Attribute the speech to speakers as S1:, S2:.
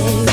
S1: say.